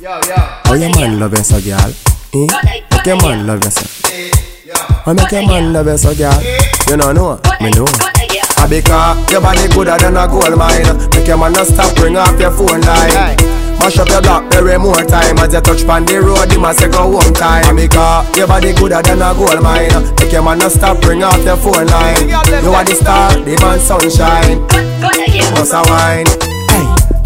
Yo, yo. How your man love you so, girl? Eh? Make your man love you so. I make your man love you so, girl. You know, know, me know. I because your body gooder than a gold mine. Make your man not stop bring off your phone line. Mash up your blackberry more time As you touch pan the road, you must go one time Because your body gooder than a gold mine Make your man not stop, bring off your phone line You are the star, the man sunshine Must a wine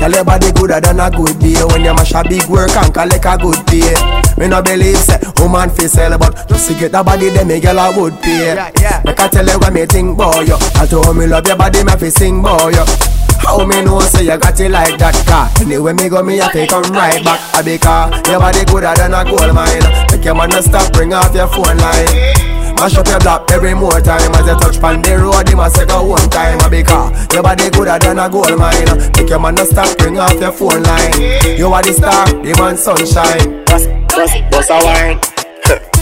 Tell your body gooder than a good day When you mash a big work and collect a good pay Me no believe say woman fi sell But just to get a body them me girl I would pay. Yeah, yeah. Make I tell you what me think boy yo I told me love your body me fi sing boy yo how me know say you got it like that car? Anyway me go me have to come right back. I be car Your body gooder than a gold mine. Make your man no stop bring off your phone line Mash up your blackberry more time As you touch pan the road, must go one time I be car Your body gooder than a gold mine. Make your man no stop, bring off your phone line. You are the star, the man sunshine. Bust, bust, bust a wine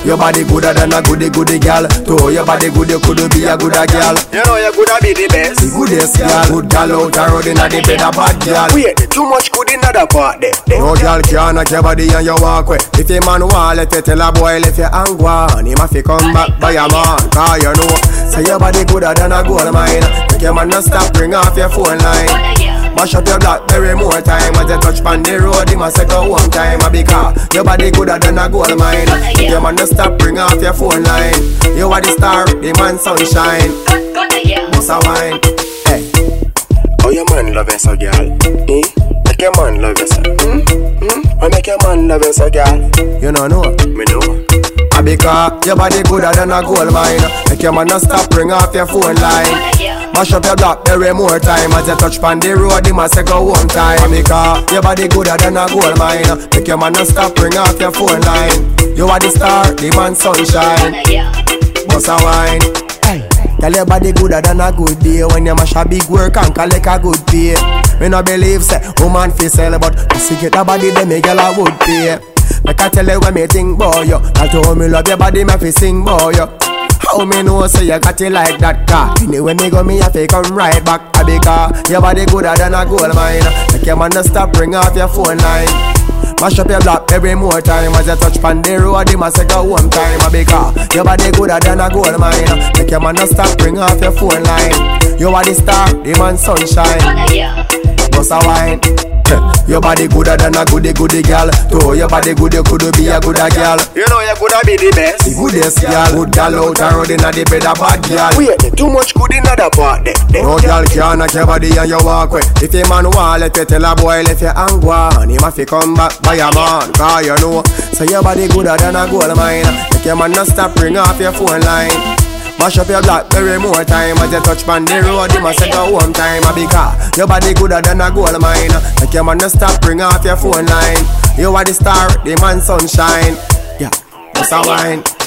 your body gooder than a goody goody gal. To your body good, you could be a gooder gal. You know you coulda be the best. The goodest gal. Good gal out and road inna the bed a bad gal. Wait, too much good inna the part there. No gal can knock your body and your walk way. If a man want, let you tell a boy let you hang one. He must come back by a man. Cause you know, say your body gooder than a gold mine. Make your man not stop, bring off your phone line. Mash up your blackberry more time. As you touch pan the road, you must go one time. I be car. Your body gooder than a gold mine. Your man no stop, bring off your phone line. You are the star, the man sunshine. Bust a wine. Hey. Oh your man love you so girl? Eh? Make your man love you so. Hmm? Hmm? I make your man love you so girl? You know know. Me know. I be car. Your body gooder than a gold mine. Make your man no stop, bring off your phone line Mash up your blackberry more time. As you touch pan the road, you must go one time. Because your body gooder than a gold mine. Make your man not stop, bring off your phone line. You are the star, the man sunshine. Bust a wine. Tell your body gooder than a good day. When you mash a big work and collect a good pay. Me no believe say woman fi sell But to get a body them me girl I would pay. Make I tell you what me think boy yo I told me love your body me fi sing boy yo how me know say you got it like that car? Anyway me go me have to come right back a big car Your body gooder than a gold mine. Make your man stop bring off your phone line. Mash up your blackberry more time. As you touch pan the road, you must go one time car Your body gooder than a gold mine. Make your man stop bring off your phone line. You are the star, the man sunshine. Bust a wine your body gooder than a goody goody gal. To your body good, you could be a gooder gal. You know you coulda be the best. The goodest gal. Good gal out and road inna the bed a bad gal. Wait, too much good inna the part. No gal can knock your body and your walk way. If a man want, let you tell a boy let you hang one. He must come back by a man. Cause you know, so your body gooder than a gold mine. Make your man not stop ring off your phone line. Mash up your blackberry more time. As you touch pan the road, you must go one time. A big car, your body gooder than a gold mine. Make your man no stop, bring off your phone line. You are the star, the man sunshine. Yeah, that's a wine